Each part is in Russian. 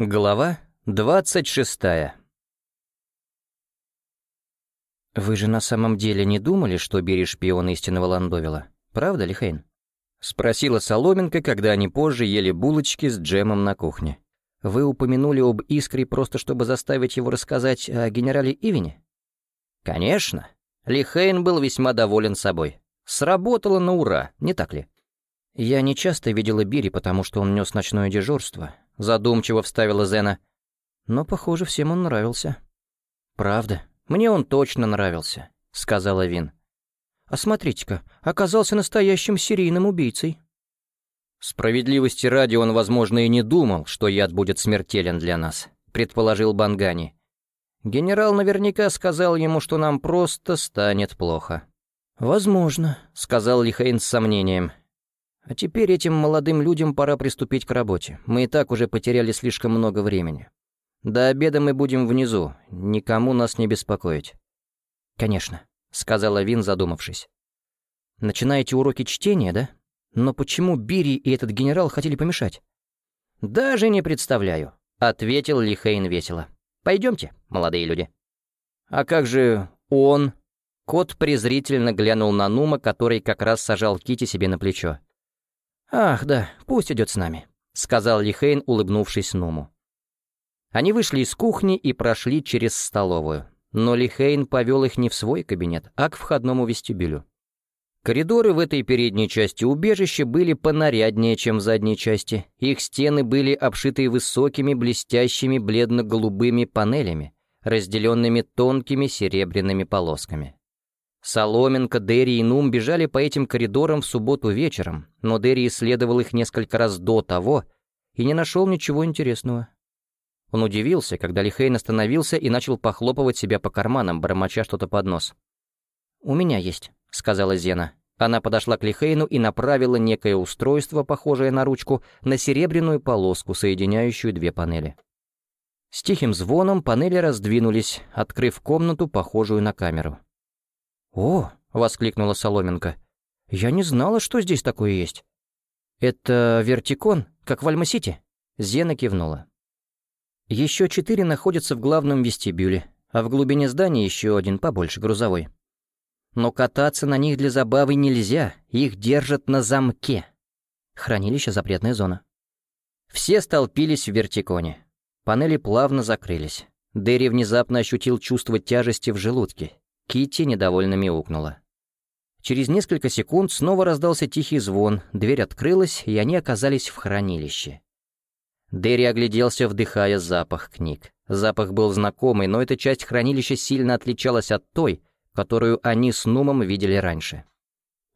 Глава двадцать шестая «Вы же на самом деле не думали, что Бери шпион истинного Ландовила? Правда ли, Хейн?» — спросила Соломенко, когда они позже ели булочки с джемом на кухне. «Вы упомянули об Искре просто чтобы заставить его рассказать о генерале Ивине?» «Конечно. Лихейн был весьма доволен собой. Сработало на ура, не так ли?» «Я не часто видела Бири, потому что он нес ночное дежурство», — задумчиво вставила Зена. «Но, похоже, всем он нравился». «Правда, мне он точно нравился», — сказала Вин. «А смотрите-ка, оказался настоящим серийным убийцей». «Справедливости ради он, возможно, и не думал, что яд будет смертелен для нас», — предположил Бангани. «Генерал наверняка сказал ему, что нам просто станет плохо». «Возможно», — сказал Лихейн с сомнением. А теперь этим молодым людям пора приступить к работе. Мы и так уже потеряли слишком много времени. До обеда мы будем внизу, никому нас не беспокоить». «Конечно», — сказала Вин, задумавшись. «Начинаете уроки чтения, да? Но почему Бири и этот генерал хотели помешать?» «Даже не представляю», — ответил Лихейн весело. «Пойдемте, молодые люди». «А как же он?» Кот презрительно глянул на Нума, который как раз сажал Кити себе на плечо. «Ах, да, пусть идет с нами», — сказал Лихейн, улыбнувшись Нуму. Они вышли из кухни и прошли через столовую, но Лихейн повел их не в свой кабинет, а к входному вестибюлю. Коридоры в этой передней части убежища были понаряднее, чем в задней части. Их стены были обшиты высокими, блестящими, бледно-голубыми панелями, разделенными тонкими серебряными полосками. Соломенко, Дерри и Нум бежали по этим коридорам в субботу вечером, но Дерри исследовал их несколько раз до того и не нашел ничего интересного. Он удивился, когда Лихейн остановился и начал похлопывать себя по карманам, бормоча что-то под нос. «У меня есть», — сказала Зена. Она подошла к Лихейну и направила некое устройство, похожее на ручку, на серебряную полоску, соединяющую две панели. С тихим звоном панели раздвинулись, открыв комнату, похожую на камеру. «О!» — воскликнула Соломенко. «Я не знала, что здесь такое есть». «Это вертикон, как в Альма-Сити?» Зена кивнула. Еще четыре находятся в главном вестибюле, а в глубине здания еще один побольше, грузовой. Но кататься на них для забавы нельзя, их держат на замке. Хранилище — запретная зона. Все столпились в вертиконе. Панели плавно закрылись. Дерри внезапно ощутил чувство тяжести в желудке, Китти недовольно мяукнула. Через несколько секунд снова раздался тихий звон, дверь открылась, и они оказались в хранилище. Дерри огляделся, вдыхая запах книг. Запах был знакомый, но эта часть хранилища сильно отличалась от той, которую они с Нумом видели раньше.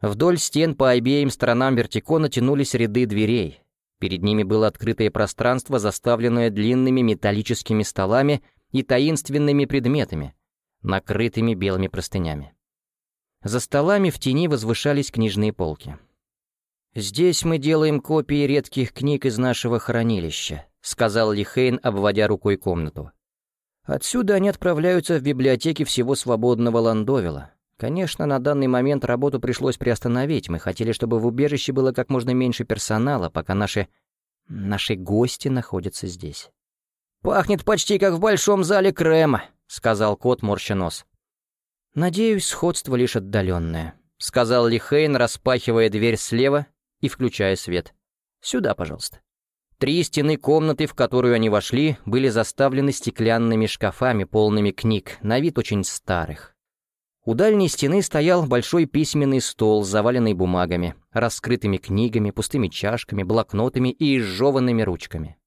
Вдоль стен по обеим сторонам вертикона тянулись ряды дверей. Перед ними было открытое пространство, заставленное длинными металлическими столами и таинственными предметами, накрытыми белыми простынями. За столами в тени возвышались книжные полки. «Здесь мы делаем копии редких книг из нашего хранилища», — сказал Лихейн, обводя рукой комнату. «Отсюда они отправляются в библиотеки всего свободного Ландовила. Конечно, на данный момент работу пришлось приостановить. Мы хотели, чтобы в убежище было как можно меньше персонала, пока наши... наши гости находятся здесь». «Пахнет почти как в большом зале крема», — сказал кот, морща нос. «Надеюсь, сходство лишь отдаленное», — сказал Лихейн, распахивая дверь слева и включая свет. «Сюда, пожалуйста». Три стены комнаты, в которую они вошли, были заставлены стеклянными шкафами, полными книг, на вид очень старых. У дальней стены стоял большой письменный стол, заваленный бумагами, раскрытыми книгами, пустыми чашками, блокнотами и изжеванными ручками.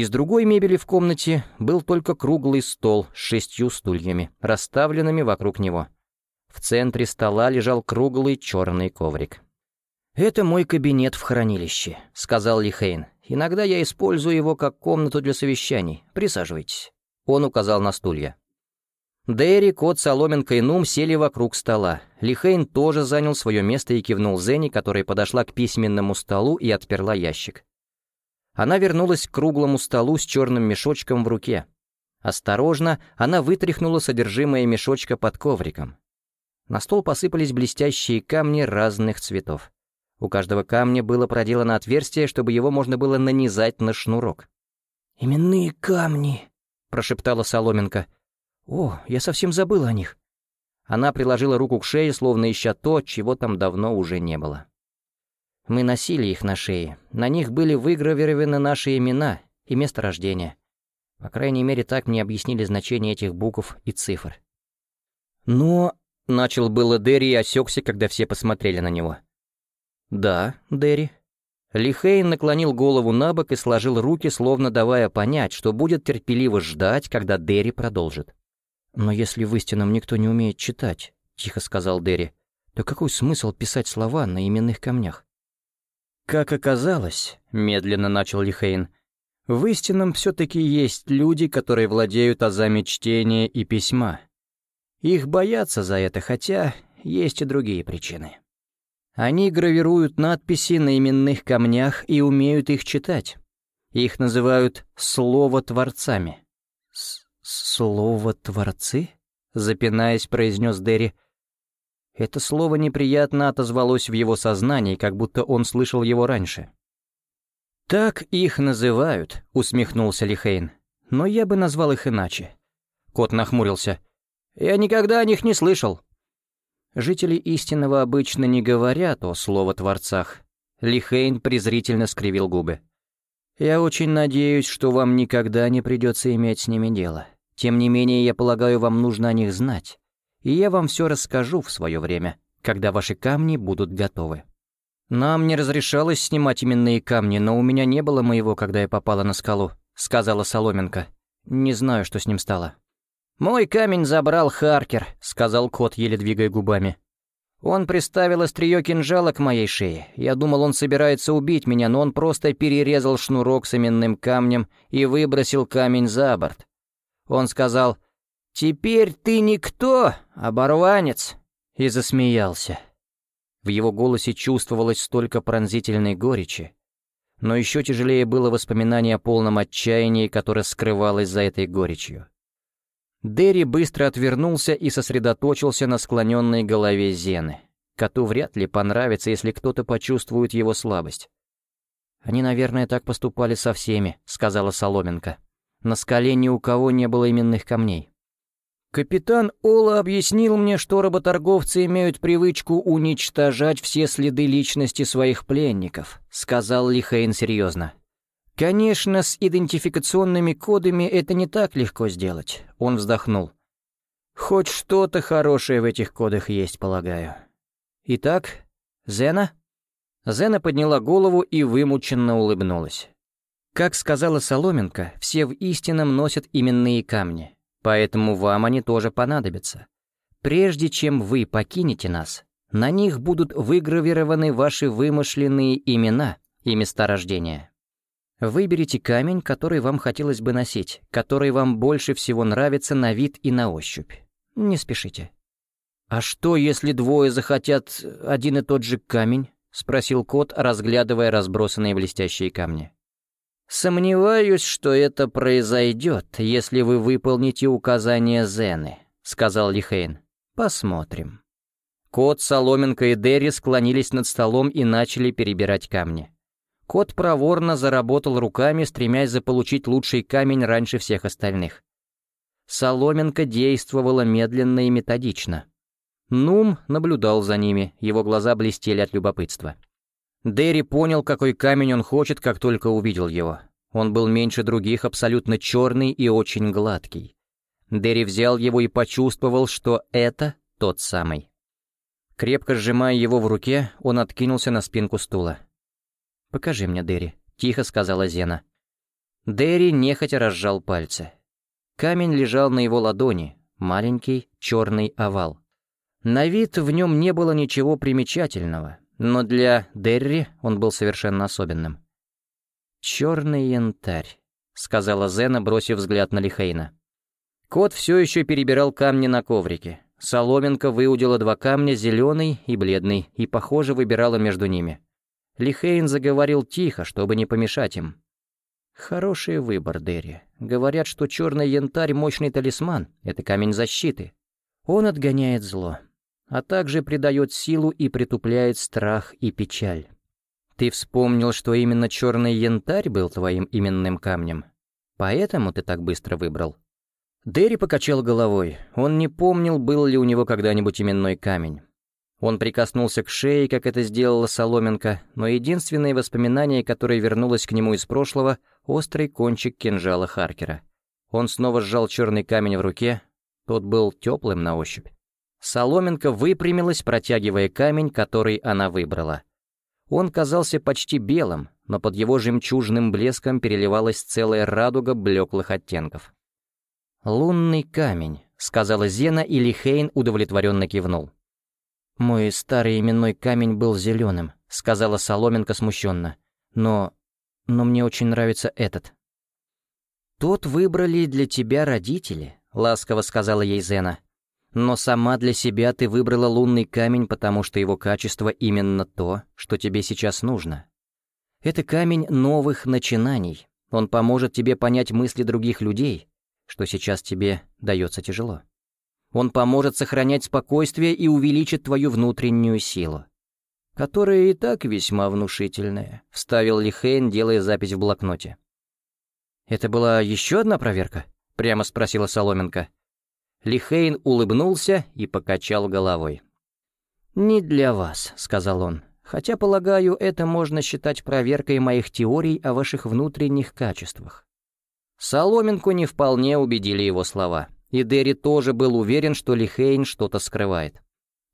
Из другой мебели в комнате был только круглый стол с шестью стульями, расставленными вокруг него. В центре стола лежал круглый черный коврик. «Это мой кабинет в хранилище», — сказал Лихейн. «Иногда я использую его как комнату для совещаний. Присаживайтесь». Он указал на стулья. Дэри, Кот, Соломенко и Нум сели вокруг стола. Лихейн тоже занял свое место и кивнул Зенни, которая подошла к письменному столу и отперла ящик. Она вернулась к круглому столу с черным мешочком в руке. Осторожно, она вытряхнула содержимое мешочка под ковриком. На стол посыпались блестящие камни разных цветов. У каждого камня было проделано отверстие, чтобы его можно было нанизать на шнурок. «Именные камни», — прошептала Соломенко. «О, я совсем забыла о них». Она приложила руку к шее, словно ища то, чего там давно уже не было. Мы носили их на шее. На них были выгравированы наши имена и место рождения. По крайней мере, так мне объяснили значение этих букв и цифр. Но... Начал было Дерри и осекся, когда все посмотрели на него. «Да, Дерри». Лихейн наклонил голову на бок и сложил руки, словно давая понять, что будет терпеливо ждать, когда Дерри продолжит. «Но если в истинном никто не умеет читать», — тихо сказал Дерри, «то какой смысл писать слова на именных камнях?» «Как оказалось», — медленно начал Лихейн, «в истинном все-таки есть люди, которые владеют азами чтения и письма. Их боятся за это, хотя есть и другие причины. Они гравируют надписи на именных камнях и умеют их читать. Их называют «слово-творцами». «Слово-творцы?» — запинаясь, произнес Дерри — это слово неприятно отозвалось в его сознании, как будто он слышал его раньше. «Так их называют», — усмехнулся Лихейн. «Но я бы назвал их иначе». Кот нахмурился. «Я никогда о них не слышал». Жители истинного обычно не говорят о словотворцах. Лихейн презрительно скривил губы. «Я очень надеюсь, что вам никогда не придется иметь с ними дело. Тем не менее, я полагаю, вам нужно о них знать и я вам все расскажу в свое время, когда ваши камни будут готовы. Нам не разрешалось снимать именные камни, но у меня не было моего, когда я попала на скалу, сказала Соломенко. Не знаю, что с ним стало. «Мой камень забрал Харкер», — сказал кот, еле двигая губами. Он приставил острие кинжала к моей шее. Я думал, он собирается убить меня, но он просто перерезал шнурок с именным камнем и выбросил камень за борт. Он сказал, «Теперь ты никто, оборванец!» и засмеялся. В его голосе чувствовалось столько пронзительной горечи, но еще тяжелее было воспоминание о полном отчаянии, которое скрывалось за этой горечью. Дерри быстро отвернулся и сосредоточился на склоненной голове Зены. Коту вряд ли понравится, если кто-то почувствует его слабость. «Они, наверное, так поступали со всеми», — сказала Соломенко. «На скале ни у кого не было именных камней». Капитан Ола объяснил мне, что работорговцы имеют привычку уничтожать все следы личности своих пленников, сказал Лихейн серьезно. Конечно, с идентификационными кодами это не так легко сделать, он вздохнул. Хоть что-то хорошее в этих кодах есть, полагаю. Итак, Зена? Зена подняла голову и вымученно улыбнулась. Как сказала Соломенко, все в истинном носят именные камни. Поэтому вам они тоже понадобятся. Прежде чем вы покинете нас, на них будут выгравированы ваши вымышленные имена и места рождения. Выберите камень, который вам хотелось бы носить, который вам больше всего нравится на вид и на ощупь. Не спешите. «А что, если двое захотят один и тот же камень?» — спросил кот, разглядывая разбросанные блестящие камни. «Сомневаюсь, что это произойдет, если вы выполните указания Зены», — сказал Лихейн. «Посмотрим». Кот, Соломенко и Дерри склонились над столом и начали перебирать камни. Кот проворно заработал руками, стремясь заполучить лучший камень раньше всех остальных. Соломенко действовала медленно и методично. Нум наблюдал за ними, его глаза блестели от любопытства. Дерри понял, какой камень он хочет, как только увидел его. Он был меньше других, абсолютно черный и очень гладкий. Дерри взял его и почувствовал, что это тот самый. Крепко сжимая его в руке, он откинулся на спинку стула. «Покажи мне, Дерри», — тихо сказала Зена. Дерри нехотя разжал пальцы. Камень лежал на его ладони, маленький черный овал. На вид в нем не было ничего примечательного, но для Дерри он был совершенно особенным. «Черный янтарь», — сказала Зена, бросив взгляд на Лихейна. Кот все еще перебирал камни на коврике. Соломенка выудила два камня, зеленый и бледный, и, похоже, выбирала между ними. Лихейн заговорил тихо, чтобы не помешать им. «Хороший выбор, Дерри. Говорят, что черный янтарь — мощный талисман, это камень защиты. Он отгоняет зло а также придает силу и притупляет страх и печаль. Ты вспомнил, что именно черный янтарь был твоим именным камнем? Поэтому ты так быстро выбрал?» Дерри покачал головой. Он не помнил, был ли у него когда-нибудь именной камень. Он прикоснулся к шее, как это сделала Соломенко, но единственное воспоминание, которое вернулось к нему из прошлого — острый кончик кинжала Харкера. Он снова сжал черный камень в руке, тот был теплым на ощупь. Соломенко выпрямилась, протягивая камень, который она выбрала. Он казался почти белым, но под его жемчужным блеском переливалась целая радуга блеклых оттенков. «Лунный камень», — сказала Зена, и Лихейн удовлетворенно кивнул. «Мой старый именной камень был зеленым», — сказала Соломенко смущенно. «Но... но мне очень нравится этот». «Тот выбрали для тебя родители», — ласково сказала ей Зена. «Но сама для себя ты выбрала лунный камень, потому что его качество именно то, что тебе сейчас нужно. Это камень новых начинаний. Он поможет тебе понять мысли других людей, что сейчас тебе дается тяжело». Он поможет сохранять спокойствие и увеличит твою внутреннюю силу. Которая и так весьма внушительная», — вставил Лихейн, делая запись в блокноте. «Это была еще одна проверка?» — прямо спросила Соломенко. Лихейн улыбнулся и покачал головой. «Не для вас», — сказал он. «Хотя, полагаю, это можно считать проверкой моих теорий о ваших внутренних качествах». Соломенку не вполне убедили его слова и Дерри тоже был уверен, что Лихейн что-то скрывает.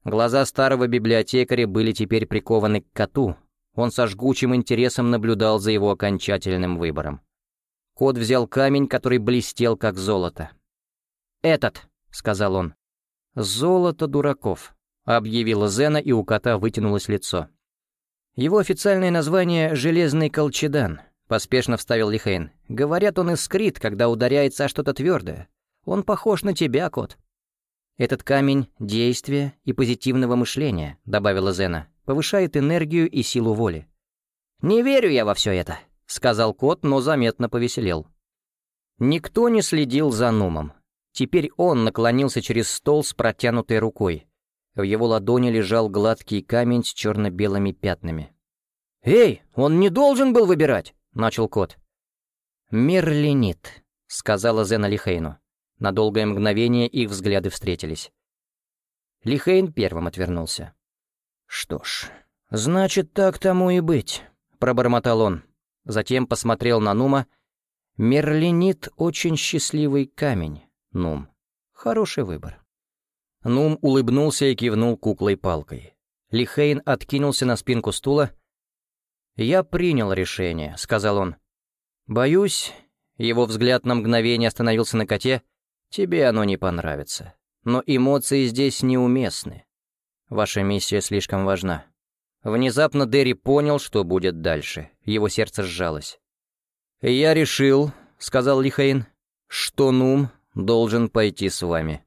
Глаза старого библиотекаря были теперь прикованы к коту. Он со жгучим интересом наблюдал за его окончательным выбором. Кот взял камень, который блестел, как золото. «Этот», — сказал он. «Золото дураков», — объявила Зена, и у кота вытянулось лицо. «Его официальное название — Железный Колчедан», — поспешно вставил Лихейн. «Говорят, он искрит, когда ударяется о что-то твердое. Он похож на тебя, кот». «Этот камень — действия и позитивного мышления», — добавила Зена, «повышает энергию и силу воли». «Не верю я во все это», — сказал кот, но заметно повеселел. Никто не следил за Нумом. Теперь он наклонился через стол с протянутой рукой. В его ладони лежал гладкий камень с черно-белыми пятнами. «Эй, он не должен был выбирать!» — начал кот. «Мерлинит», — сказала Зена Лихейну. На долгое мгновение их взгляды встретились. Лихейн первым отвернулся. «Что ж, значит, так тому и быть», — пробормотал он. Затем посмотрел на Нума. «Мерлинит — очень счастливый камень, Нум. Хороший выбор». Нум улыбнулся и кивнул куклой-палкой. Лихейн откинулся на спинку стула. «Я принял решение», — сказал он. «Боюсь...» Его взгляд на мгновение остановился на коте — Тебе оно не понравится. Но эмоции здесь неуместны. Ваша миссия слишком важна. Внезапно Дерри понял, что будет дальше. Его сердце сжалось. «Я решил», — сказал Лихейн, — «что Нум должен пойти с вами».